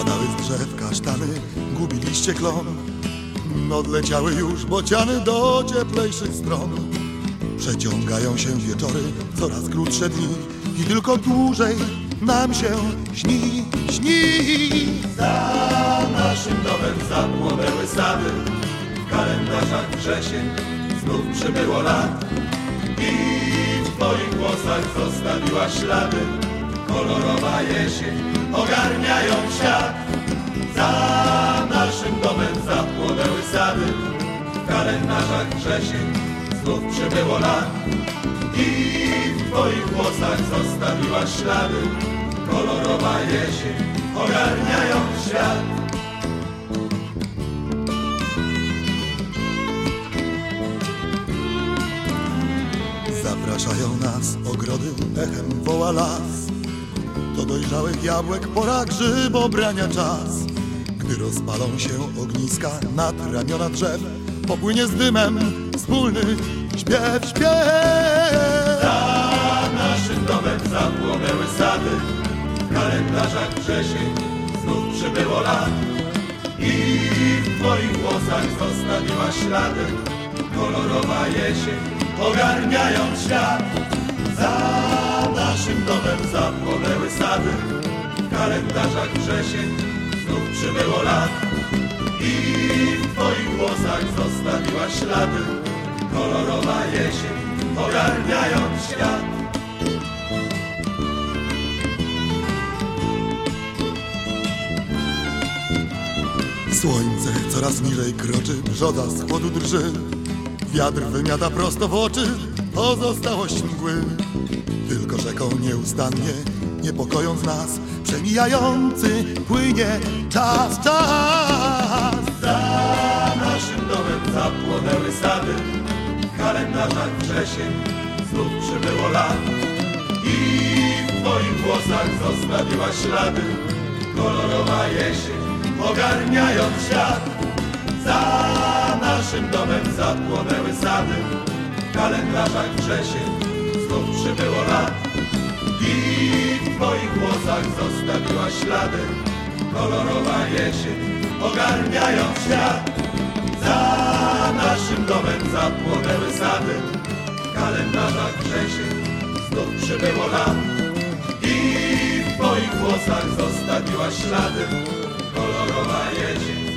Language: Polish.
Spadały z drzew kasztany, gubiliście klon. Odleciały już bociany do cieplejszych stron. Przeciągają się wieczory, coraz krótsze dni i tylko dłużej nam się śni, śni. Za naszym domem zapłonęły sady, w kalendarzach wrzesień znów przybyło lat. I w twoich włosach zostawiła ślady, kolorowa jesień, ogarniają świat. Za naszym domem zapłonęły sady, w kalendarzach wrzesień znów przybyło lat. I w twoich włosach zostawiła ślady, kolorowa jesień, ogarniają świat. Zapraszają nas ogrody, echem woła las. Do dojrzałych jabłek pora grzybobrania czas. Gdy rozpalą się ogniska nad ramiona drzew, popłynie z dymem wspólny śpiew, śpiew. Za naszym domem zapłonęły sady, w kalendarzach wrzesień znów przybyło lat. I w twoich włosach zostawiła ślady, kolorowa jesień, ogarniając świat. Za naszym domem zapłonęły sady, w kalendarzach wrzesień znów przybyło lat. I w twoich włosach zostawiła ślady, kolorowa jesień, ogarniając świat. Słońce coraz niżej kroczy, brzoza z chłodu drży. Wiatr wymiata prosto w oczy pozostałość mgły. Tylko rzeką nieustannie, niepokojąc nas, przemijający płynie czas, czas. Za naszym domem zapłonęły sady, w kalendarzach wrzesień znów przybyło lat. I w twoich włosach zostawiła ślady, kolorowa jesień, ogarniając świat. Za naszym domem zapłonęły sady, w kalendarzach wrzesień znów przybyło lat. I w twoich włosach zostawiła ślady, kolorowa jesień, ogarniając świat. Za naszym domem zapłonęły sady, w kalendarzach wrzesień znów przybyło lat. I w twoich włosach zostawiła ślady, kolorowa jesień,